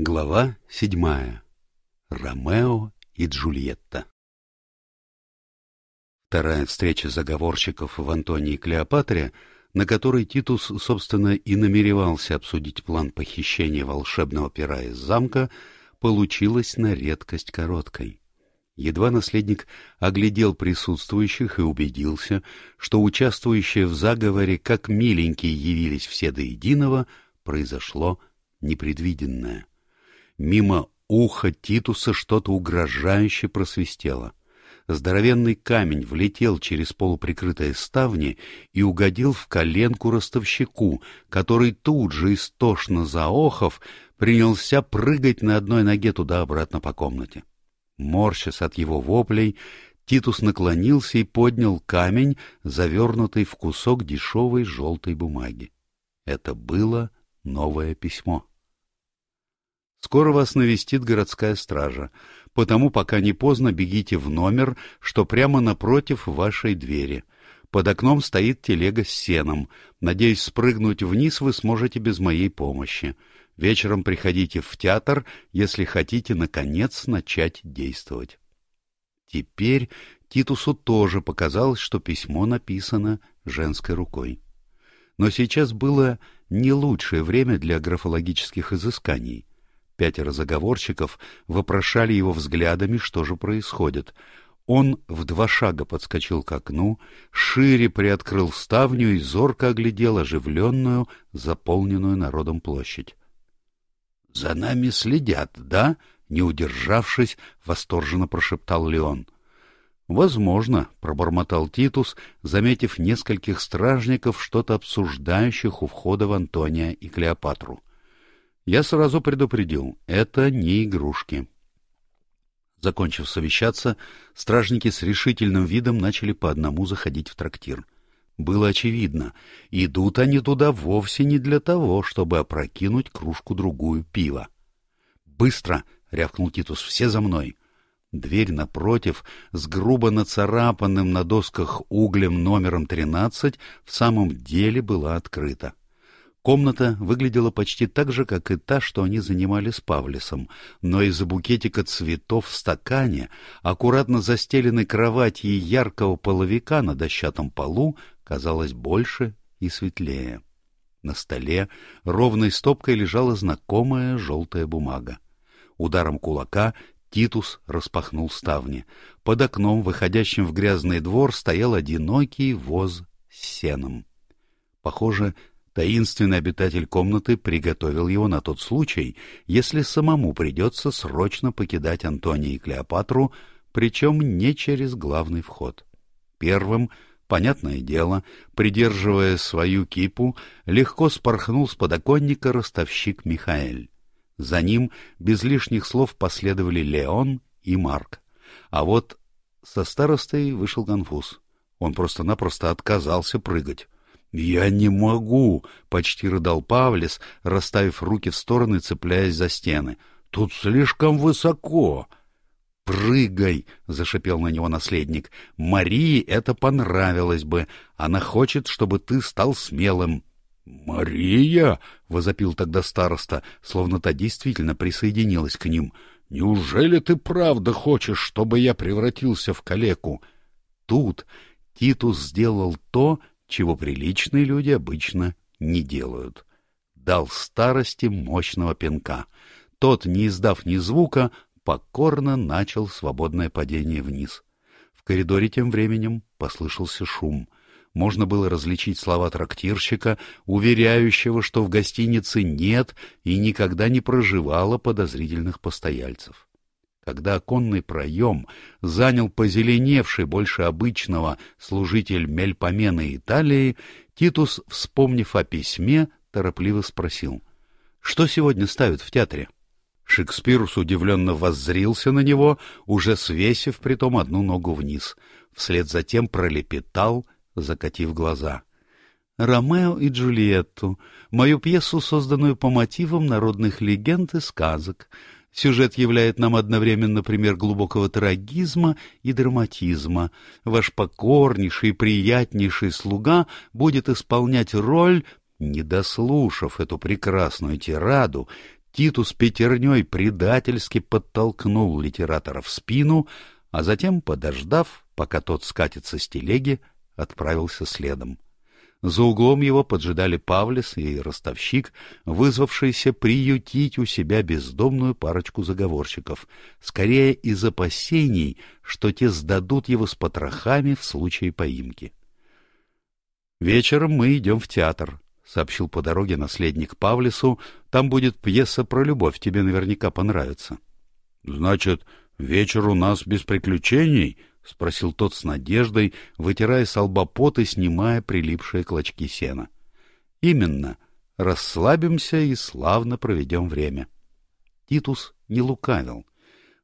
Глава седьмая. Ромео и Джульетта. Вторая встреча заговорщиков в Антонии Клеопатре, на которой Титус, собственно, и намеревался обсудить план похищения волшебного пера из замка, получилась на редкость короткой. Едва наследник оглядел присутствующих и убедился, что участвующие в заговоре как миленькие явились все до единого, произошло непредвиденное. Мимо уха Титуса что-то угрожающе просвистело. Здоровенный камень влетел через полуприкрытые ставни и угодил в коленку ростовщику, который тут же, истошно заохов, принялся прыгать на одной ноге туда-обратно по комнате. Морщась от его воплей, Титус наклонился и поднял камень, завернутый в кусок дешевой желтой бумаги. Это было новое письмо. Скоро вас навестит городская стража, потому пока не поздно бегите в номер, что прямо напротив вашей двери. Под окном стоит телега с сеном. Надеюсь, спрыгнуть вниз вы сможете без моей помощи. Вечером приходите в театр, если хотите, наконец, начать действовать. Теперь Титусу тоже показалось, что письмо написано женской рукой. Но сейчас было не лучшее время для графологических изысканий. Пятеро заговорщиков вопрошали его взглядами, что же происходит. Он в два шага подскочил к окну, шире приоткрыл ставню и зорко оглядел оживленную, заполненную народом площадь. — За нами следят, да? — не удержавшись, восторженно прошептал Леон. — Возможно, — пробормотал Титус, заметив нескольких стражников, что-то обсуждающих у входа в Антония и Клеопатру. Я сразу предупредил, это не игрушки. Закончив совещаться, стражники с решительным видом начали по одному заходить в трактир. Было очевидно, идут они туда вовсе не для того, чтобы опрокинуть кружку-другую пива. «Быстро!» — рявкнул Титус. «Все за мной!» Дверь напротив, с грубо нацарапанным на досках углем номером тринадцать, в самом деле была открыта. Комната выглядела почти так же, как и та, что они занимали с Павлисом, но из-за букетика цветов в стакане, аккуратно застеленной кровати и яркого половика на дощатом полу казалось больше и светлее. На столе ровной стопкой лежала знакомая желтая бумага. Ударом кулака Титус распахнул ставни. Под окном, выходящим в грязный двор, стоял одинокий воз с сеном. Похоже, Таинственный обитатель комнаты приготовил его на тот случай, если самому придется срочно покидать Антония и Клеопатру, причем не через главный вход. Первым, понятное дело, придерживая свою кипу, легко спорхнул с подоконника ростовщик Михаэль. За ним без лишних слов последовали Леон и Марк. А вот со старостой вышел конфуз. Он просто-напросто отказался прыгать. «Я не могу!» — почти рыдал Павлис, расставив руки в стороны, цепляясь за стены. «Тут слишком высоко!» «Прыгай!» — зашипел на него наследник. «Марии это понравилось бы. Она хочет, чтобы ты стал смелым». «Мария!» — возопил тогда староста, словно та действительно присоединилась к ним. «Неужели ты правда хочешь, чтобы я превратился в калеку?» Тут Титус сделал то, чего приличные люди обычно не делают. Дал старости мощного пинка. Тот, не издав ни звука, покорно начал свободное падение вниз. В коридоре тем временем послышался шум. Можно было различить слова трактирщика, уверяющего, что в гостинице нет и никогда не проживало подозрительных постояльцев когда оконный проем занял позеленевший больше обычного служитель Мельпомены Италии, Титус, вспомнив о письме, торопливо спросил, «Что сегодня ставят в театре?» Шекспирус удивленно воззрился на него, уже свесив притом одну ногу вниз. Вслед за тем пролепетал, закатив глаза. «Ромео и Джульетту, мою пьесу, созданную по мотивам народных легенд и сказок. Сюжет являет нам одновременно пример глубокого трагизма и драматизма. Ваш покорнейший приятнейший слуга будет исполнять роль, не дослушав эту прекрасную тираду, Титус пятерней предательски подтолкнул литератора в спину, а затем, подождав, пока тот скатится с телеги, отправился следом. За углом его поджидали Павлис и ростовщик, вызвавшиеся приютить у себя бездомную парочку заговорщиков, скорее из опасений, что те сдадут его с потрохами в случае поимки. «Вечером мы идем в театр», — сообщил по дороге наследник Павлису. «Там будет пьеса про любовь, тебе наверняка понравится». «Значит, вечер у нас без приключений?» — спросил тот с надеждой, вытирая с лба пот и снимая прилипшие клочки сена. — Именно. Расслабимся и славно проведем время. Титус не лукавил.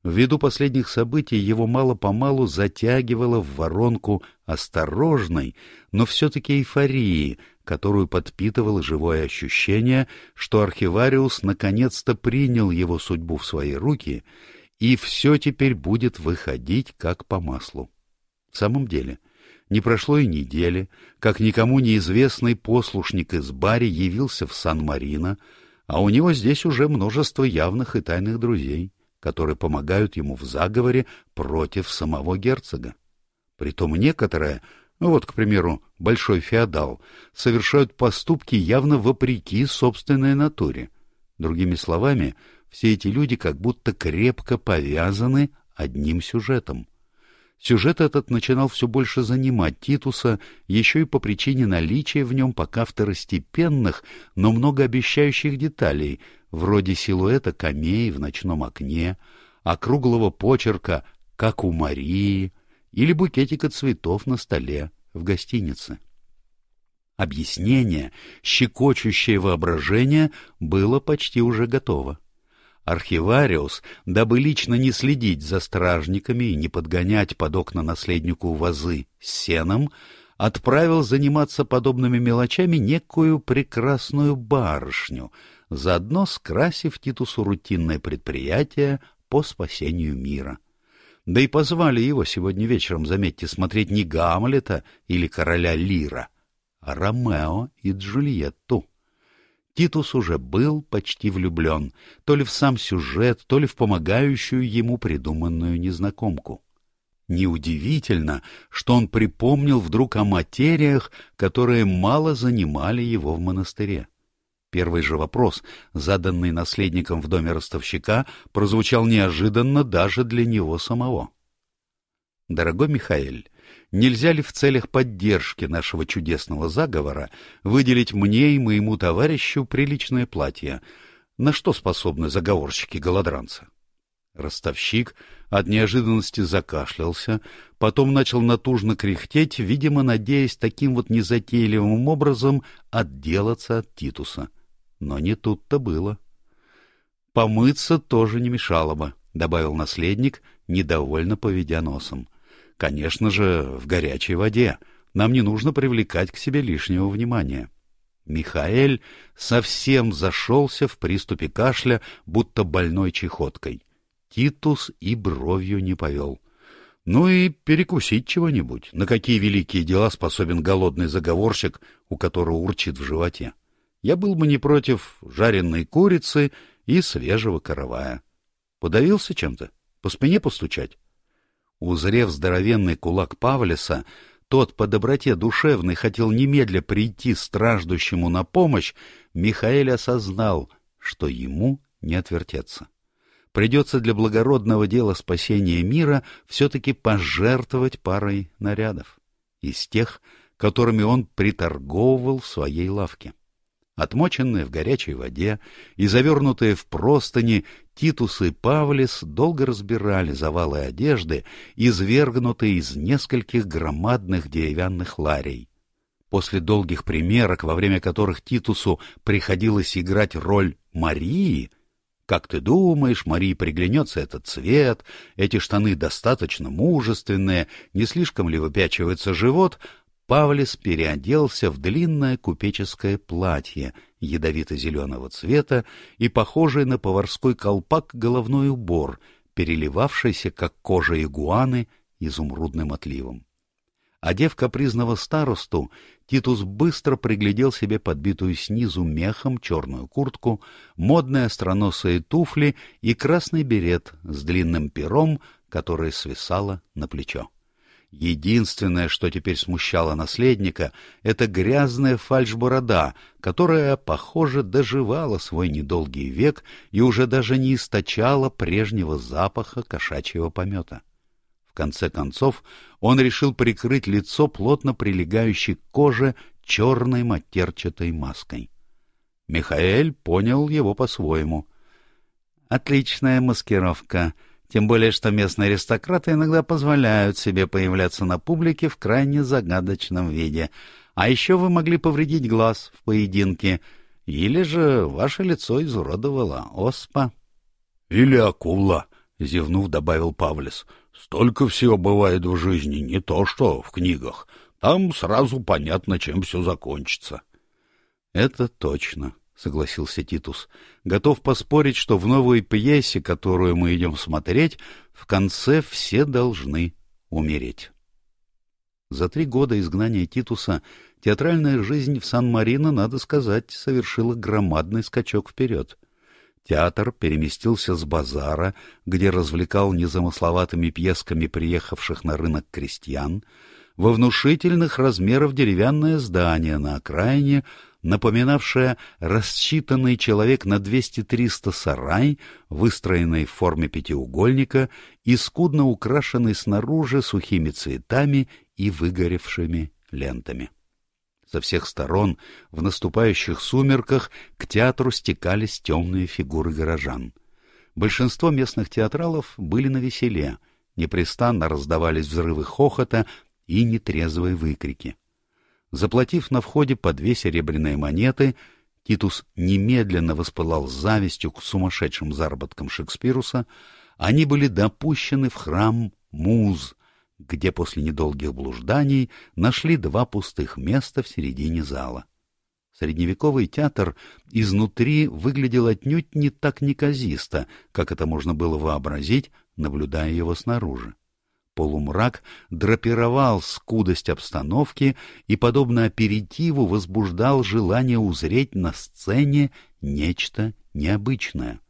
Ввиду последних событий его мало-помалу затягивало в воронку осторожной, но все-таки эйфории, которую подпитывало живое ощущение, что архивариус наконец-то принял его судьбу в свои руки — и все теперь будет выходить как по маслу. В самом деле, не прошло и недели, как никому неизвестный послушник из Бари явился в Сан-Марино, а у него здесь уже множество явных и тайных друзей, которые помогают ему в заговоре против самого герцога. Притом некоторые, ну вот, к примеру, большой феодал, совершают поступки явно вопреки собственной натуре. Другими словами, все эти люди как будто крепко повязаны одним сюжетом. Сюжет этот начинал все больше занимать Титуса еще и по причине наличия в нем пока второстепенных, но многообещающих деталей, вроде силуэта камей в ночном окне, округлого почерка «как у Марии» или букетика цветов на столе в гостинице. Объяснение, щекочущее воображение, было почти уже готово. Архивариус, дабы лично не следить за стражниками и не подгонять под окна наследнику вазы с сеном, отправил заниматься подобными мелочами некую прекрасную барышню, заодно скрасив Титусу рутинное предприятие по спасению мира. Да и позвали его сегодня вечером, заметьте, смотреть не Гамлета или короля Лира, а Ромео и Джульетту. Титус уже был почти влюблен, то ли в сам сюжет, то ли в помогающую ему придуманную незнакомку. Неудивительно, что он припомнил вдруг о материях, которые мало занимали его в монастыре. Первый же вопрос, заданный наследником в доме ростовщика, прозвучал неожиданно даже для него самого. «Дорогой Михаэль, нельзя ли в целях поддержки нашего чудесного заговора выделить мне и моему товарищу приличное платье? На что способны заговорщики-голодранцы? Ростовщик от неожиданности закашлялся, потом начал натужно кряхтеть, видимо, надеясь таким вот незатейливым образом отделаться от Титуса. Но не тут-то было. «Помыться тоже не мешало бы», — добавил наследник, недовольно поведя носом. Конечно же, в горячей воде. Нам не нужно привлекать к себе лишнего внимания. Михаэль совсем зашелся в приступе кашля, будто больной чехоткой. Титус и бровью не повел. Ну и перекусить чего-нибудь. На какие великие дела способен голодный заговорщик, у которого урчит в животе? Я был бы не против жареной курицы и свежего каравая. Подавился чем-то? По спине постучать? Узрев здоровенный кулак Павлиса, тот по доброте душевной хотел немедля прийти страждущему на помощь, Михаэль осознал, что ему не отвертеться. Придется для благородного дела спасения мира все-таки пожертвовать парой нарядов, из тех, которыми он приторговывал в своей лавке. Отмоченные в горячей воде и завернутые в простыни, Титус и Павлис долго разбирали завалы одежды, извергнутые из нескольких громадных деревянных ларей. После долгих примерок, во время которых Титусу приходилось играть роль Марии, как ты думаешь, Марии приглянется этот цвет, эти штаны достаточно мужественные, не слишком ли выпячивается живот, Павлис переоделся в длинное купеческое платье ядовито-зеленого цвета и похожий на поварской колпак головной убор, переливавшийся, как кожа игуаны, изумрудным отливом. Одев капризного старосту, Титус быстро приглядел себе подбитую снизу мехом черную куртку, модные остроносые туфли и красный берет с длинным пером, которое свисало на плечо. Единственное, что теперь смущало наследника, это грязная фальшборода, которая, похоже, доживала свой недолгий век и уже даже не источала прежнего запаха кошачьего помета. В конце концов, он решил прикрыть лицо плотно прилегающей к коже черной матерчатой маской. Михаэль понял его по-своему. «Отличная маскировка», тем более, что местные аристократы иногда позволяют себе появляться на публике в крайне загадочном виде. А еще вы могли повредить глаз в поединке, или же ваше лицо изуродовала оспа. — Или акула, — зевнув, добавил Павлис. — Столько всего бывает в жизни, не то что в книгах. Там сразу понятно, чем все закончится. — Это точно, — согласился Титус. — Готов поспорить, что в новой пьесе, которую мы идем смотреть, в конце все должны умереть. За три года изгнания Титуса театральная жизнь в Сан-Марино, надо сказать, совершила громадный скачок вперед. Театр переместился с базара, где развлекал незамысловатыми пьесками приехавших на рынок крестьян, во внушительных размеров деревянное здание на окраине, напоминавшая рассчитанный человек на 200-300 сарай, выстроенный в форме пятиугольника и скудно украшенный снаружи сухими цветами и выгоревшими лентами. Со всех сторон в наступающих сумерках к театру стекались темные фигуры горожан. Большинство местных театралов были на веселе, непрестанно раздавались взрывы хохота и нетрезвые выкрики. Заплатив на входе по две серебряные монеты, Титус немедленно воспылал завистью к сумасшедшим заработкам Шекспируса, они были допущены в храм Муз, где после недолгих блужданий нашли два пустых места в середине зала. Средневековый театр изнутри выглядел отнюдь не так неказисто, как это можно было вообразить, наблюдая его снаружи. Полумрак драпировал скудость обстановки и, подобно аперитиву, возбуждал желание узреть на сцене нечто необычное.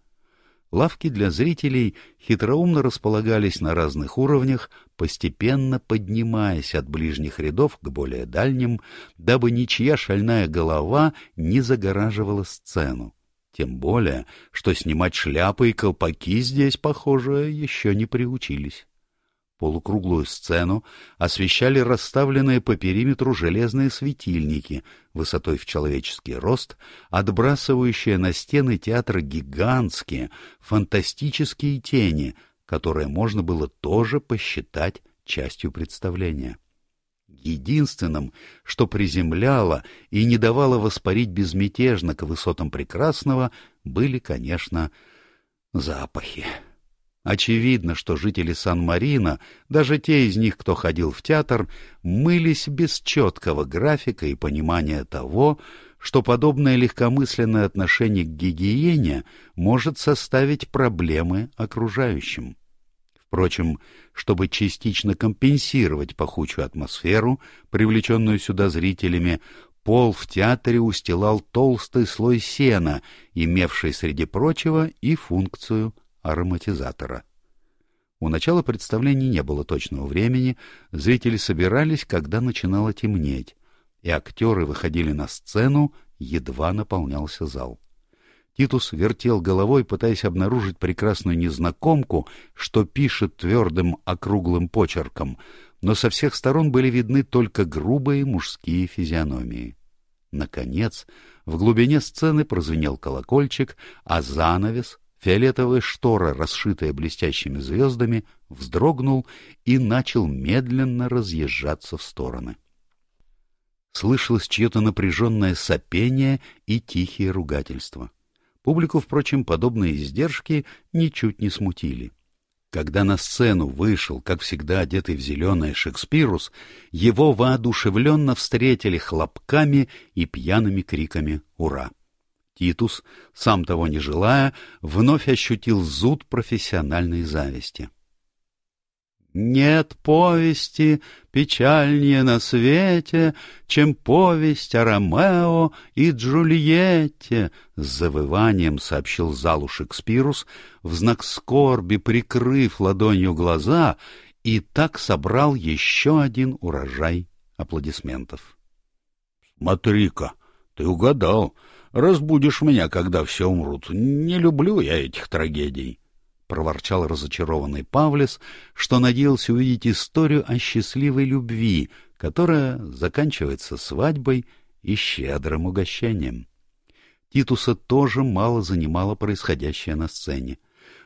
Лавки для зрителей хитроумно располагались на разных уровнях, постепенно поднимаясь от ближних рядов к более дальним, дабы ничья шальная голова не загораживала сцену. Тем более, что снимать шляпы и колпаки здесь, похоже, еще не приучились. Полукруглую сцену освещали расставленные по периметру железные светильники высотой в человеческий рост, отбрасывающие на стены театра гигантские, фантастические тени, которые можно было тоже посчитать частью представления. Единственным, что приземляло и не давало воспарить безмятежно к высотам прекрасного, были, конечно, запахи. Очевидно, что жители Сан-Марино, даже те из них, кто ходил в театр, мылись без четкого графика и понимания того, что подобное легкомысленное отношение к гигиене может составить проблемы окружающим. Впрочем, чтобы частично компенсировать пахучую атмосферу, привлеченную сюда зрителями, пол в театре устилал толстый слой сена, имевший, среди прочего, и функцию ароматизатора. У начала представления не было точного времени, зрители собирались, когда начинало темнеть, и актеры выходили на сцену, едва наполнялся зал. Титус вертел головой, пытаясь обнаружить прекрасную незнакомку, что пишет твердым округлым почерком, но со всех сторон были видны только грубые мужские физиономии. Наконец, в глубине сцены прозвенел колокольчик, а занавес Фиолетовая штора, расшитая блестящими звездами, вздрогнул и начал медленно разъезжаться в стороны. Слышалось чье-то напряженное сопение и тихие ругательства. Публику, впрочем, подобные издержки ничуть не смутили. Когда на сцену вышел, как всегда одетый в зеленое Шекспирус, его воодушевленно встретили хлопками и пьяными криками «Ура!». Титус, сам того не желая, вновь ощутил зуд профессиональной зависти. Нет повести печальнее на свете, чем повесть о Ромео и Джульетте, с завыванием сообщил залу Шекспирус, в знак скорби прикрыв ладонью глаза, и так собрал еще один урожай аплодисментов. — Смотри-ка, ты угадал. Разбудишь меня, когда все умрут. Не люблю я этих трагедий. — проворчал разочарованный Павлес, что надеялся увидеть историю о счастливой любви, которая заканчивается свадьбой и щедрым угощением. Титуса тоже мало занимало происходящее на сцене.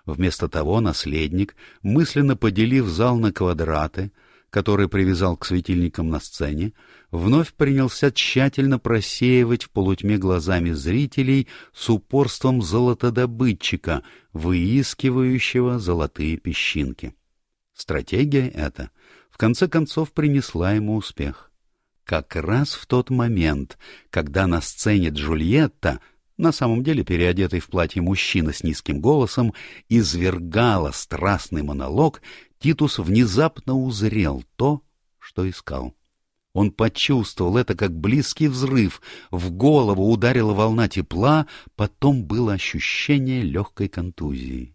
Вместо того наследник, мысленно поделив зал на квадраты, который привязал к светильникам на сцене, вновь принялся тщательно просеивать в полутьме глазами зрителей с упорством золотодобытчика, выискивающего золотые песчинки. Стратегия эта в конце концов принесла ему успех. Как раз в тот момент, когда на сцене Джульетта, на самом деле переодетый в платье мужчина с низким голосом, извергала страстный монолог, Титус внезапно узрел то, что искал. Он почувствовал это как близкий взрыв, в голову ударила волна тепла, потом было ощущение легкой контузии.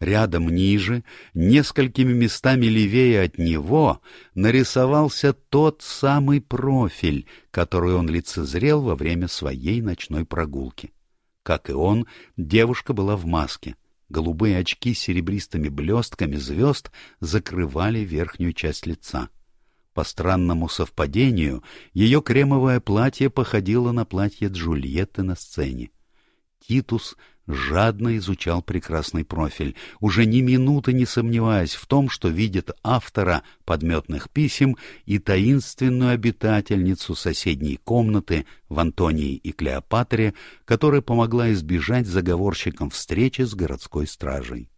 Рядом ниже, несколькими местами левее от него, нарисовался тот самый профиль, который он лицезрел во время своей ночной прогулки. Как и он, девушка была в маске — Голубые очки с серебристыми блестками звезд закрывали верхнюю часть лица. По странному совпадению, ее кремовое платье походило на платье Джульетты на сцене. Титус жадно изучал прекрасный профиль, уже ни минуты не сомневаясь в том, что видит автора подметных писем и таинственную обитательницу соседней комнаты в Антонии и Клеопатре, которая помогла избежать заговорщикам встречи с городской стражей.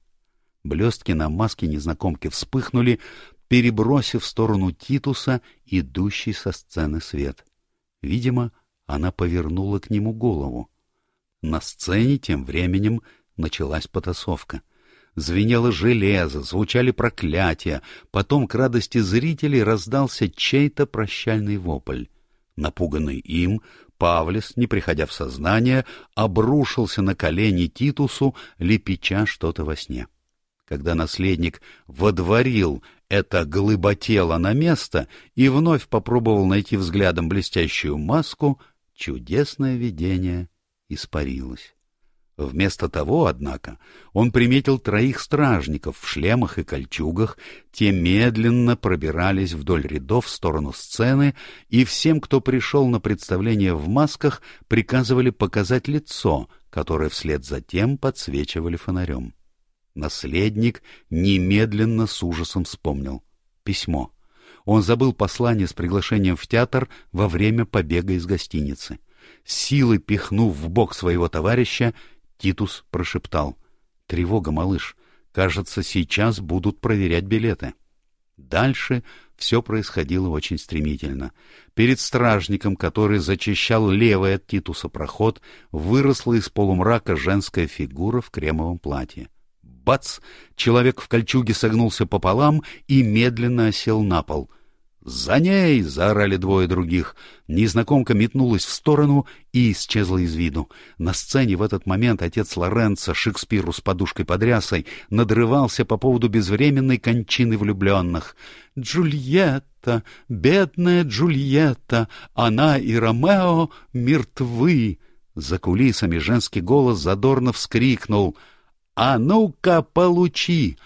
Блестки на маске незнакомки вспыхнули, перебросив в сторону Титуса идущий со сцены свет. Видимо, она повернула к нему голову. На сцене тем временем началась потасовка. Звенело железо, звучали проклятия, потом к радости зрителей раздался чей-то прощальный вопль. Напуганный им, Павлес, не приходя в сознание, обрушился на колени Титусу, лепеча что-то во сне. Когда наследник водворил это глыботело на место и вновь попробовал найти взглядом блестящую маску, чудесное видение испарилась. Вместо того, однако, он приметил троих стражников в шлемах и кольчугах, те медленно пробирались вдоль рядов в сторону сцены, и всем, кто пришел на представление в масках, приказывали показать лицо, которое вслед за тем подсвечивали фонарем. Наследник немедленно с ужасом вспомнил. Письмо. Он забыл послание с приглашением в театр во время побега из гостиницы силой пихнув в бок своего товарища, Титус прошептал. — Тревога, малыш. Кажется, сейчас будут проверять билеты. Дальше все происходило очень стремительно. Перед стражником, который зачищал левый от Титуса проход, выросла из полумрака женская фигура в кремовом платье. Бац! Человек в кольчуге согнулся пополам и медленно осел на пол — «За ней!» — заорали двое других. Незнакомка метнулась в сторону и исчезла из виду. На сцене в этот момент отец Лоренцо, Шекспиру с подушкой под рясой, надрывался по поводу безвременной кончины влюбленных. «Джульетта! Бедная Джульетта! Она и Ромео мертвы!» За кулисами женский голос задорно вскрикнул. «А ну-ка, получи!»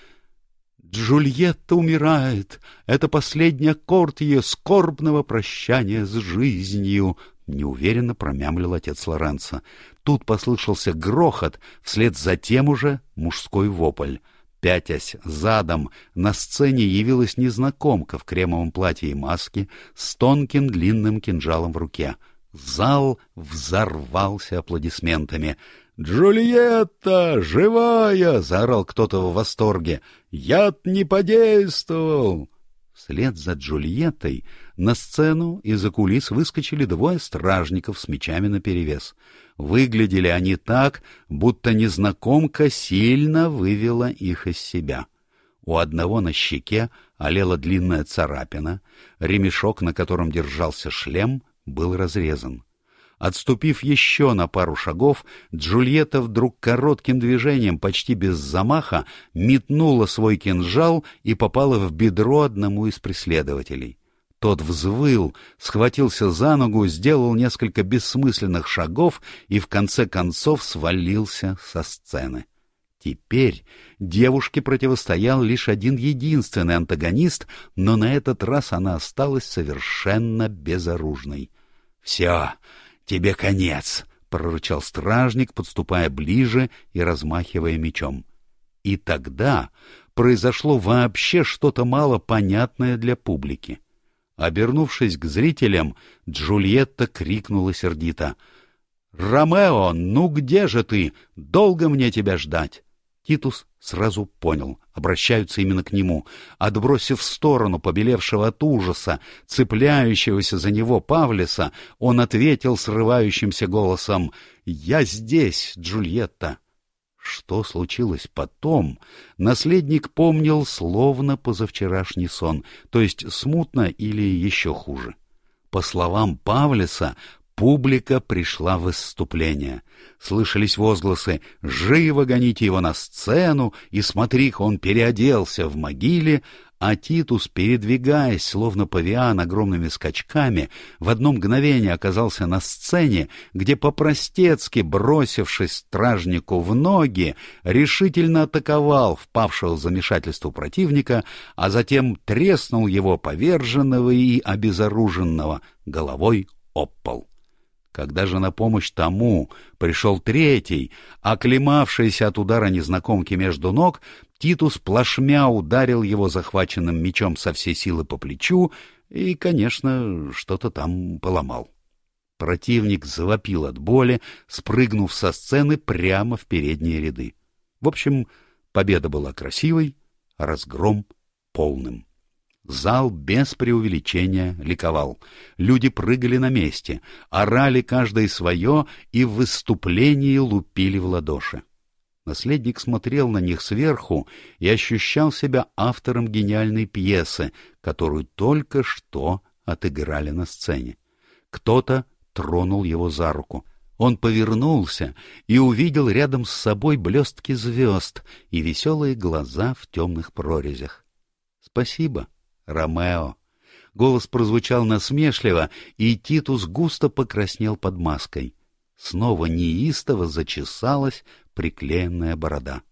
Джульетта умирает. Это последний аккорд ее скорбного прощания с жизнью. Неуверенно промямлил отец Лоренцо. Тут послышался грохот, вслед за тем уже мужской вопль. Пятясь задом, на сцене явилась незнакомка в кремовом платье и маске с тонким длинным кинжалом в руке. Зал взорвался аплодисментами. «Джульетта! Живая!» — заорал кто-то в восторге. «Яд не подействовал!» Вслед за Джульеттой на сцену из-за кулис выскочили двое стражников с мечами наперевес. Выглядели они так, будто незнакомка сильно вывела их из себя. У одного на щеке олела длинная царапина, ремешок, на котором держался шлем, был разрезан. Отступив еще на пару шагов, Джульетта вдруг коротким движением, почти без замаха, метнула свой кинжал и попала в бедро одному из преследователей. Тот взвыл, схватился за ногу, сделал несколько бессмысленных шагов и в конце концов свалился со сцены. Теперь девушке противостоял лишь один единственный антагонист, но на этот раз она осталась совершенно безоружной. — Все, тебе конец! — прорычал стражник, подступая ближе и размахивая мечом. И тогда произошло вообще что-то мало понятное для публики. Обернувшись к зрителям, Джульетта крикнула сердито. «Ромео, ну где же ты? Долго мне тебя ждать?» Титус сразу понял, обращаются именно к нему. Отбросив в сторону побелевшего от ужаса, цепляющегося за него Павлиса, он ответил срывающимся голосом «Я здесь, Джульетта». Что случилось потом, наследник помнил словно позавчерашний сон, то есть смутно или еще хуже. По словам Павлиса, публика пришла в выступление. Слышались возгласы «Живо гоните его на сцену!» и «Смотри-ка, он переоделся в могиле!» а Титус, передвигаясь, словно павиан огромными скачками, в одно мгновение оказался на сцене, где по-простецки, бросившись стражнику в ноги, решительно атаковал впавшего в замешательство противника, а затем треснул его поверженного и обезоруженного головой об пол. Когда же на помощь тому пришел третий, оклемавшийся от удара незнакомки между ног, Титус плашмя ударил его захваченным мечом со всей силы по плечу и, конечно, что-то там поломал. Противник завопил от боли, спрыгнув со сцены прямо в передние ряды. В общем, победа была красивой, разгром — полным. Зал без преувеличения ликовал. Люди прыгали на месте, орали каждое свое и в выступлении лупили в ладоши. Наследник смотрел на них сверху и ощущал себя автором гениальной пьесы, которую только что отыграли на сцене. Кто-то тронул его за руку. Он повернулся и увидел рядом с собой блестки звезд и веселые глаза в темных прорезях. — Спасибо, Ромео. Голос прозвучал насмешливо, и Титус густо покраснел под маской. Снова неистово зачесалась приклеенная борода.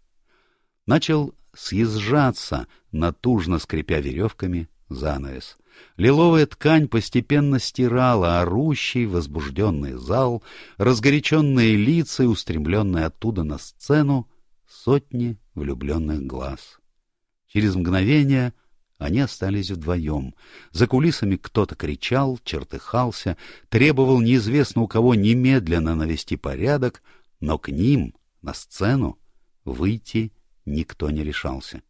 Начал съезжаться, натужно скрипя веревками, занавес. Лиловая ткань постепенно стирала орущий, возбужденный зал, разгоряченные лица и устремленные оттуда на сцену сотни влюбленных глаз. Через мгновение они остались вдвоем. За кулисами кто-то кричал, чертыхался, требовал неизвестно у кого немедленно навести порядок, но к ним, на сцену, выйти никто не решался.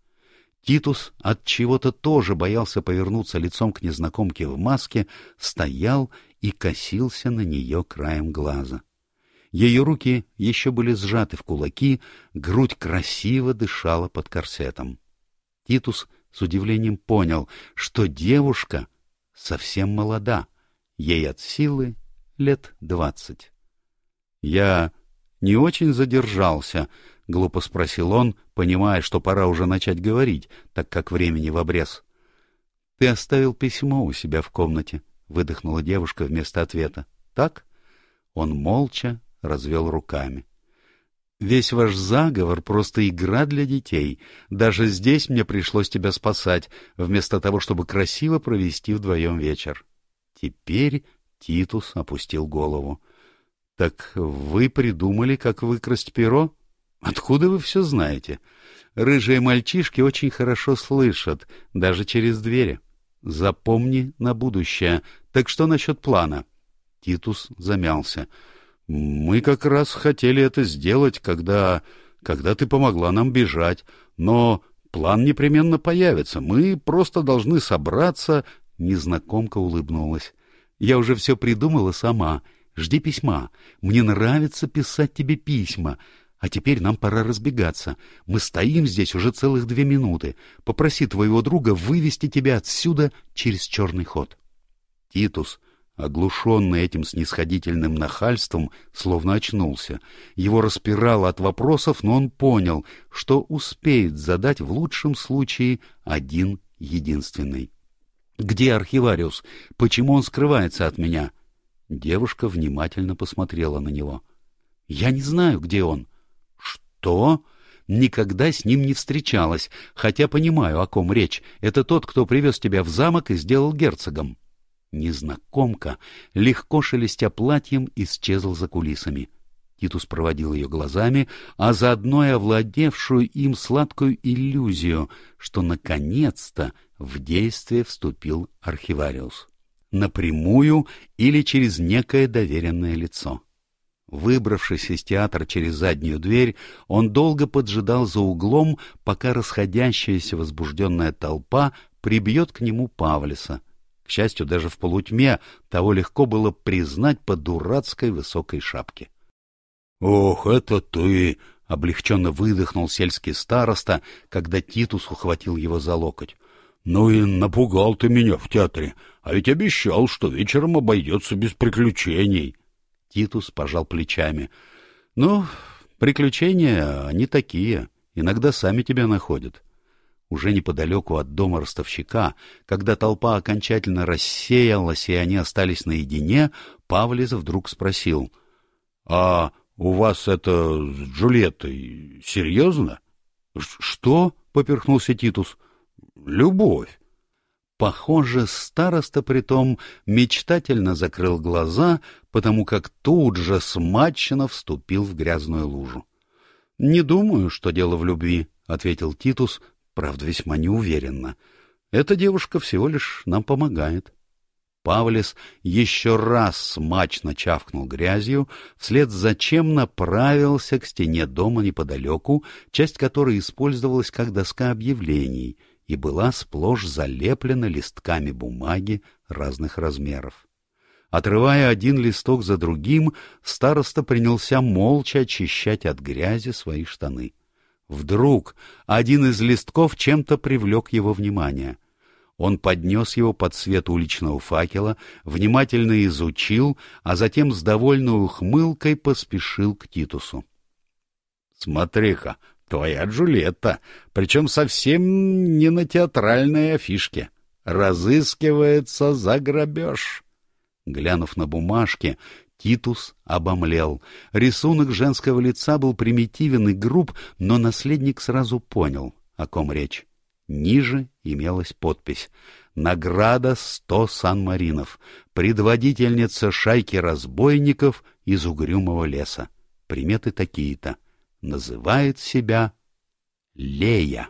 Титус от чего-то тоже боялся повернуться лицом к незнакомке в маске, стоял и косился на нее краем глаза. Ее руки еще были сжаты в кулаки, грудь красиво дышала под корсетом. Титус с удивлением понял, что девушка совсем молода, ей от силы лет двадцать. — Я не очень задержался, — глупо спросил он, понимая, что пора уже начать говорить, так как времени в обрез. — Ты оставил письмо у себя в комнате, — выдохнула девушка вместо ответа. — Так? Он молча развел руками. — Весь ваш заговор — просто игра для детей. Даже здесь мне пришлось тебя спасать, вместо того, чтобы красиво провести вдвоем вечер. Теперь Титус опустил голову. — Так вы придумали, как выкрасть перо? Откуда вы все знаете? Рыжие мальчишки очень хорошо слышат, даже через двери. Запомни на будущее. Так что насчет плана? Титус замялся. — мы как раз хотели это сделать, когда... когда ты помогла нам бежать. Но план непременно появится. Мы просто должны собраться...» Незнакомка улыбнулась. «Я уже все придумала сама. Жди письма. Мне нравится писать тебе письма. А теперь нам пора разбегаться. Мы стоим здесь уже целых две минуты. Попроси твоего друга вывести тебя отсюда через черный ход. Титус, оглушенный этим снисходительным нахальством, словно очнулся. Его распирало от вопросов, но он понял, что успеет задать в лучшем случае один единственный. «Где архивариус? Почему он скрывается от меня?» Девушка внимательно посмотрела на него. «Я не знаю, где он». «Что?» «Никогда с ним не встречалась, хотя понимаю, о ком речь. Это тот, кто привез тебя в замок и сделал герцогом». Незнакомка, легко шелестя платьем, исчезла за кулисами. Титус проводил ее глазами, а заодно и овладевшую им сладкую иллюзию, что наконец-то в действие вступил архивариус. Напрямую или через некое доверенное лицо. Выбравшись из театра через заднюю дверь, он долго поджидал за углом, пока расходящаяся возбужденная толпа прибьет к нему Павлиса. К счастью, даже в полутьме того легко было признать по дурацкой высокой шапке. — Ох, это ты! — облегченно выдохнул сельский староста, когда Титус ухватил его за локоть. — Ну и напугал ты меня в театре, а ведь обещал, что вечером обойдется без приключений. — Титус пожал плечами. — Ну, приключения, они такие. Иногда сами тебя находят. Уже неподалеку от дома ростовщика, когда толпа окончательно рассеялась, и они остались наедине, Павлис вдруг спросил. — А у вас это с Джульеттой серьезно? — Что? — поперхнулся Титус. — Любовь. Похоже, староста притом мечтательно закрыл глаза, потому как тут же смачно вступил в грязную лужу. — Не думаю, что дело в любви, — ответил Титус, правда, весьма неуверенно. — Эта девушка всего лишь нам помогает. Павлис еще раз смачно чавкнул грязью, вслед за чем направился к стене дома неподалеку, часть которой использовалась как доска объявлений — и была сплошь залеплена листками бумаги разных размеров. Отрывая один листок за другим, староста принялся молча очищать от грязи свои штаны. Вдруг один из листков чем-то привлек его внимание. Он поднес его под свет уличного факела, внимательно изучил, а затем с довольной ухмылкой поспешил к Титусу. — Смотри-ка, Твоя Джульетта, причем совсем не на театральной афишке. Разыскивается за грабеж. Глянув на бумажки, Титус обомлел. Рисунок женского лица был примитивен и груб, но наследник сразу понял, о ком речь. Ниже имелась подпись «Награда сто санмаринов. Предводительница шайки разбойников из угрюмого леса. Приметы такие-то называет себя Лея.